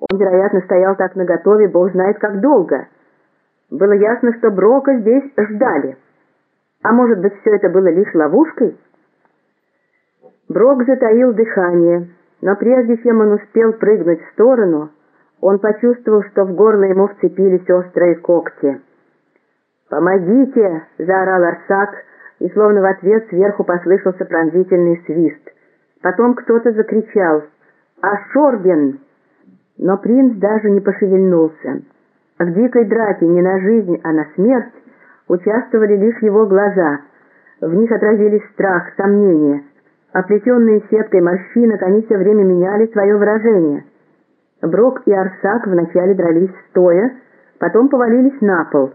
Он, вероятно, стоял так наготове, бог знает как долго. Было ясно, что Брока здесь ждали. А может быть, все это было лишь ловушкой? Брок затаил дыхание, но прежде чем он успел прыгнуть в сторону, он почувствовал, что в горло ему вцепились острые когти. «Помогите!» — заорал Арсак, и словно в ответ сверху послышался пронзительный свист. Потом кто-то закричал «Ашорбен!» Но принц даже не пошевельнулся. В дикой драке не на жизнь, а на смерть участвовали лишь его глаза. В них отразились страх, сомнения. Оплетенные сеткой морщинок, они все время меняли свое выражение. Брок и Арсак вначале дрались стоя, потом повалились на пол.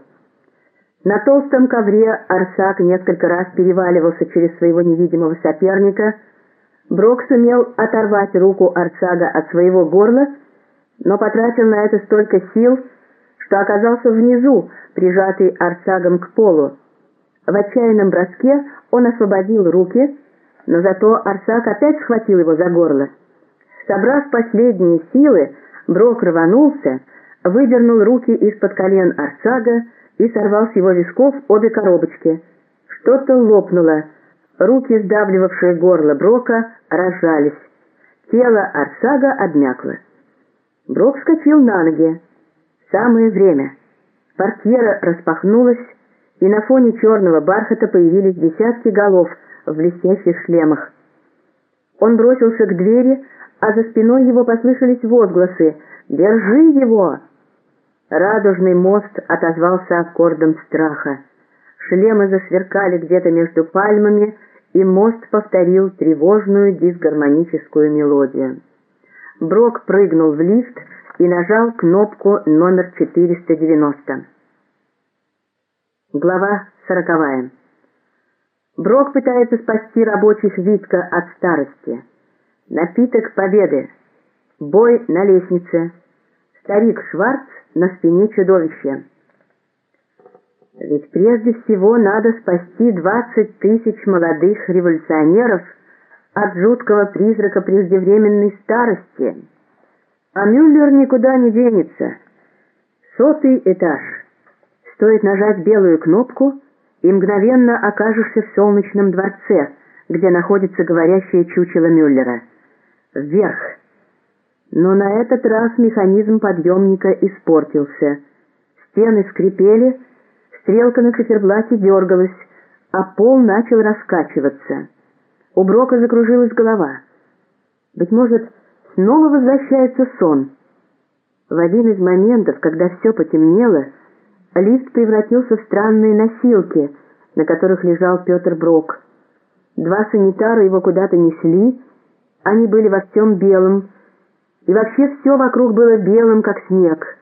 На толстом ковре Арсак несколько раз переваливался через своего невидимого соперника. Брок сумел оторвать руку Арсага от своего горла но потратил на это столько сил, что оказался внизу, прижатый арсагом к полу. В отчаянном броске он освободил руки, но зато Арсак опять схватил его за горло. Собрав последние силы, Брок рванулся, выдернул руки из-под колен Арсага и сорвал с его висков обе коробочки. Что-то лопнуло. Руки, сдавливавшие горло Брока, разжались. Тело Арсага обмякло. Брок вскочил на ноги. Самое время. Портьера распахнулась, и на фоне черного бархата появились десятки голов в блестящих шлемах. Он бросился к двери, а за спиной его послышались возгласы «Держи его!». Радужный мост отозвался аккордом страха. Шлемы засверкали где-то между пальмами, и мост повторил тревожную дисгармоническую мелодию. Брок прыгнул в лифт и нажал кнопку номер 490. Глава сороковая. Брок пытается спасти рабочих Витка от старости. Напиток победы. Бой на лестнице. Старик Шварц на спине чудовища. Ведь прежде всего надо спасти 20 тысяч молодых революционеров – от жуткого призрака преждевременной старости. А Мюллер никуда не денется. Сотый этаж. Стоит нажать белую кнопку, и мгновенно окажешься в солнечном дворце, где находится говорящее чучело Мюллера. Вверх. Но на этот раз механизм подъемника испортился. Стены скрипели, стрелка на циферблате дергалась, а пол начал раскачиваться. У Брока закружилась голова. Быть может, снова возвращается сон. В один из моментов, когда все потемнело, лифт превратился в странные носилки, на которых лежал Петр Брок. Два санитара его куда-то несли, они были во всем белом, и вообще все вокруг было белым, как снег.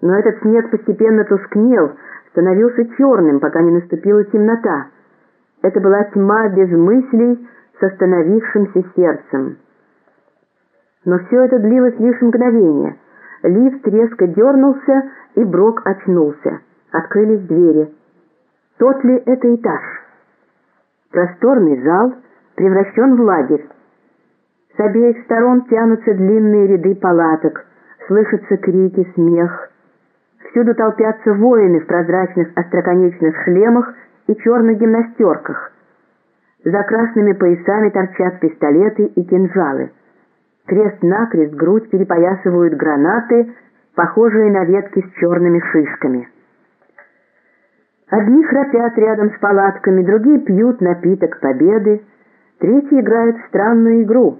Но этот снег постепенно тускнел, становился черным, пока не наступила темнота. Это была тьма без мыслей с остановившимся сердцем. Но все это длилось лишь мгновение. Лифт резко дернулся, и Брок очнулся. Открылись двери. Тот ли это этаж? Просторный зал превращен в лагерь. С обеих сторон тянутся длинные ряды палаток, слышатся крики, смех. Всюду толпятся воины в прозрачных остроконечных шлемах и черных гимнастерках. За красными поясами торчат пистолеты и кинжалы. Крест-накрест грудь перепоясывают гранаты, похожие на ветки с черными шишками. Одни храпят рядом с палатками, другие пьют напиток победы, третьи играют в странную игру.